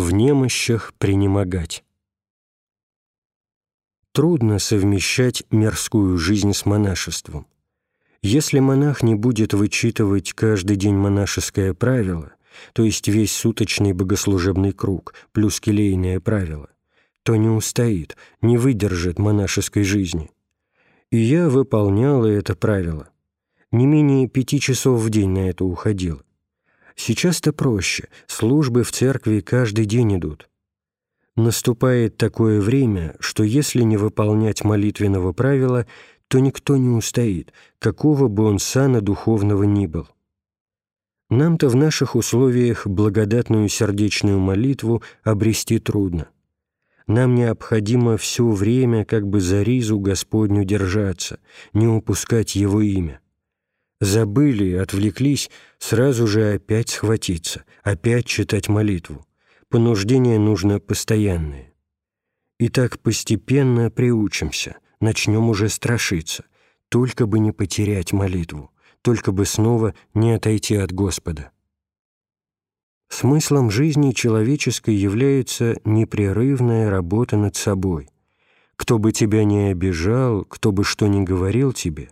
В немощах принемогать. Трудно совмещать мирскую жизнь с монашеством. Если монах не будет вычитывать каждый день монашеское правило, то есть весь суточный богослужебный круг плюс келейное правило, то не устоит, не выдержит монашеской жизни. И я выполняла это правило. Не менее пяти часов в день на это уходило. Сейчас-то проще, службы в церкви каждый день идут. Наступает такое время, что если не выполнять молитвенного правила, то никто не устоит, какого бы он сана духовного ни был. Нам-то в наших условиях благодатную сердечную молитву обрести трудно. Нам необходимо все время как бы за ризу Господню держаться, не упускать Его имя. Забыли, отвлеклись, сразу же опять схватиться, опять читать молитву понуждение нужно постоянное. И так постепенно приучимся, начнем уже страшиться, только бы не потерять молитву, только бы снова не отойти от Господа. Смыслом жизни человеческой является непрерывная работа над собой. Кто бы тебя не обижал, кто бы что ни говорил тебе,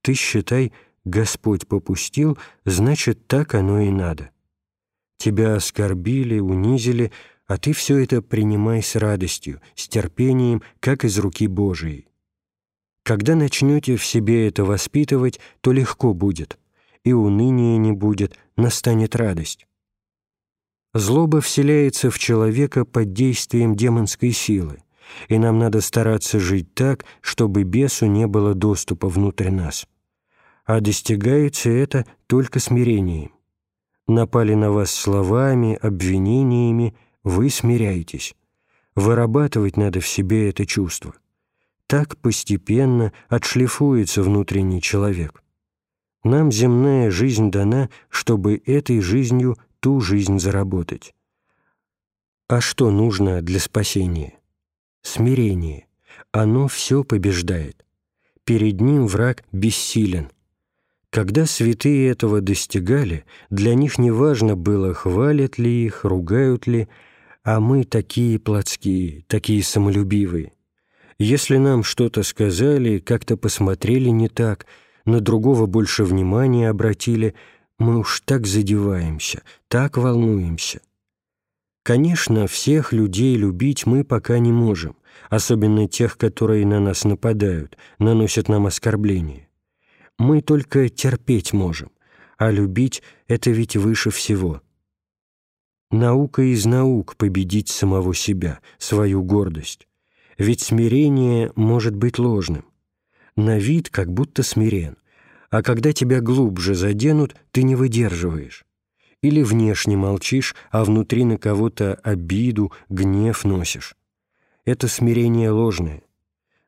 ты считай, Господь попустил, значит, так оно и надо. Тебя оскорбили, унизили, а ты все это принимай с радостью, с терпением, как из руки Божией. Когда начнете в себе это воспитывать, то легко будет, и уныния не будет, настанет радость. Злоба вселяется в человека под действием демонской силы, и нам надо стараться жить так, чтобы бесу не было доступа внутрь нас. А достигается это только смирением напали на вас словами, обвинениями, вы смиряетесь. Вырабатывать надо в себе это чувство. Так постепенно отшлифуется внутренний человек. Нам земная жизнь дана, чтобы этой жизнью ту жизнь заработать. А что нужно для спасения? Смирение. Оно все побеждает. Перед ним враг бессилен – когда святые этого достигали, для них не важно было, хвалят ли их, ругают ли, а мы такие плотские, такие самолюбивые. Если нам что-то сказали, как-то посмотрели не так, на другого больше внимания обратили, мы уж так задеваемся, так волнуемся. Конечно, всех людей любить мы пока не можем, особенно тех, которые на нас нападают, наносят нам оскорбления. Мы только терпеть можем, а любить — это ведь выше всего. Наука из наук победить самого себя, свою гордость. Ведь смирение может быть ложным. На вид как будто смирен, а когда тебя глубже заденут, ты не выдерживаешь. Или внешне молчишь, а внутри на кого-то обиду, гнев носишь. Это смирение ложное.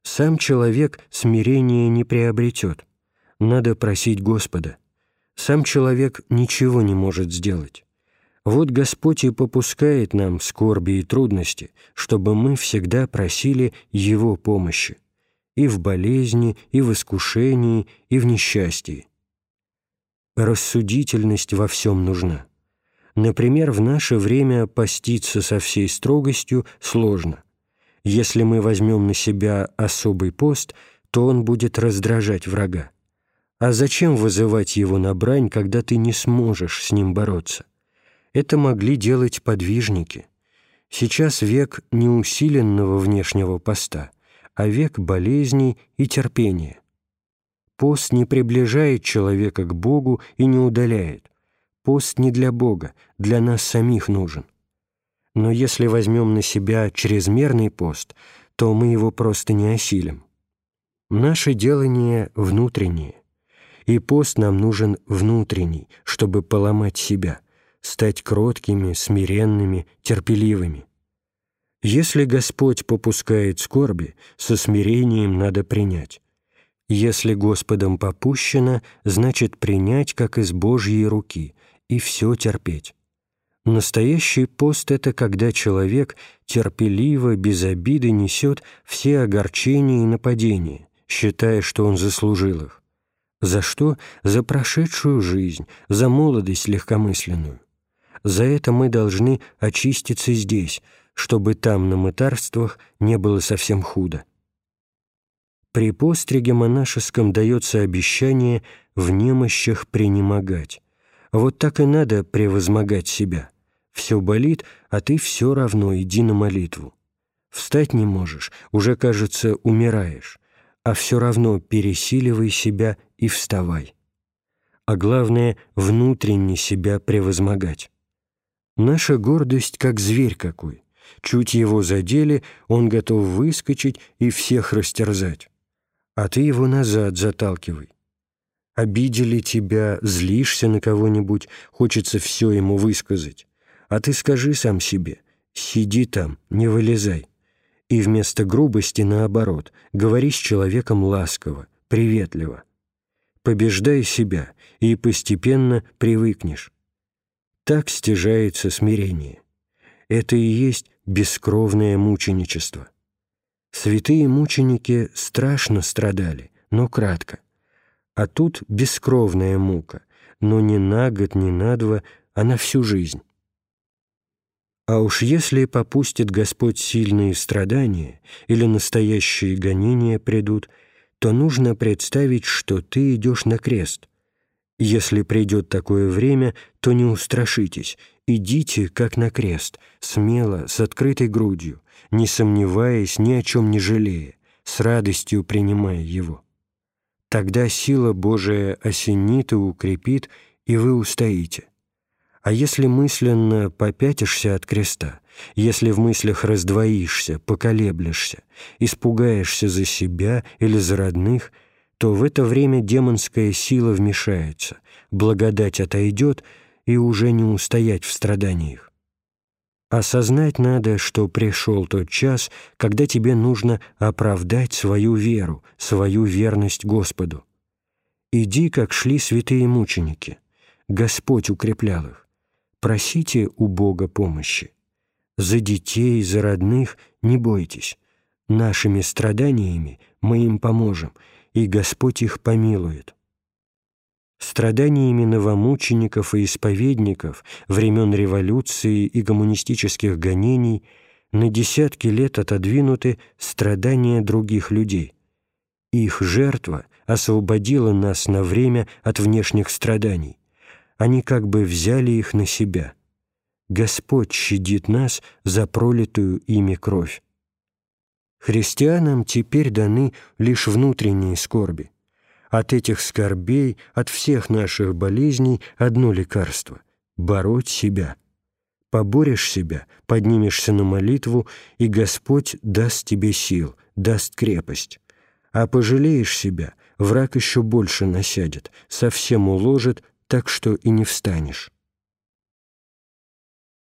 Сам человек смирение не приобретет надо просить Господа. Сам человек ничего не может сделать. Вот Господь и попускает нам скорби и трудности, чтобы мы всегда просили Его помощи и в болезни, и в искушении, и в несчастье. Рассудительность во всем нужна. Например, в наше время поститься со всей строгостью сложно. Если мы возьмем на себя особый пост, то он будет раздражать врага. А зачем вызывать его на брань, когда ты не сможешь с ним бороться? Это могли делать подвижники. Сейчас век не усиленного внешнего поста, а век болезней и терпения. Пост не приближает человека к Богу и не удаляет. Пост не для Бога, для нас самих нужен. Но если возьмем на себя чрезмерный пост, то мы его просто не осилим. Наше делание внутреннее. И пост нам нужен внутренний, чтобы поломать себя, стать кроткими, смиренными, терпеливыми. Если Господь попускает скорби, со смирением надо принять. Если Господом попущено, значит принять, как из Божьей руки, и все терпеть. Настоящий пост — это когда человек терпеливо, без обиды несет все огорчения и нападения, считая, что он заслужил их. За что? За прошедшую жизнь, за молодость легкомысленную. За это мы должны очиститься здесь, чтобы там, на мытарствах, не было совсем худо. При постриге монашеском дается обещание в немощах пренемогать. Вот так и надо превозмогать себя. Все болит, а ты все равно иди на молитву. Встать не можешь, уже, кажется, умираешь, а все равно пересиливай себя и вставай. А главное, внутренне себя превозмогать. Наша гордость как зверь какой. Чуть его задели, он готов выскочить и всех растерзать а ты его назад заталкивай. Обидели тебя, злишься на кого-нибудь, хочется все ему высказать. А ты скажи сам себе, сиди там, не вылезай. И вместо грубости, наоборот, говори с человеком ласково, приветливо. Побеждай себя, и постепенно привыкнешь. Так стяжается смирение. Это и есть бескровное мученичество. Святые мученики страшно страдали, но кратко. А тут бескровная мука, но не на год, не на два, а на всю жизнь. А уж если попустит Господь сильные страдания или настоящие гонения придут, то нужно представить, что ты идешь на крест. Если придет такое время, то не устрашитесь, идите как на крест, смело, с открытой грудью, не сомневаясь, ни о чем не жалея, с радостью принимая его. Тогда сила Божия осенит и укрепит, и вы устоите. А если мысленно попятишься от креста, если в мыслях раздвоишься, поколеблешься, испугаешься за себя или за родных, то в это время демонская сила вмешается, благодать отойдет, и уже не устоять в страданиях. Осознать надо, что пришел тот час, когда тебе нужно оправдать свою веру, свою верность Господу. Иди, как шли святые мученики. Господь укреплял их. Просите у Бога помощи. За детей, за родных не бойтесь. Нашими страданиями мы им поможем, и Господь их помилует страданиями новомучеников и исповедников времен революции и коммунистических гонений на десятки лет отодвинуты страдания других людей. Их жертва освободила нас на время от внешних страданий. Они как бы взяли их на себя. Господь щадит нас за пролитую ими кровь. Христианам теперь даны лишь внутренние скорби – от этих скорбей, от всех наших болезней одно лекарство — бороть себя. Поборешь себя, поднимешься на молитву, и Господь даст тебе сил, даст крепость. А пожалеешь себя, враг еще больше насядет, совсем уложит, так что и не встанешь.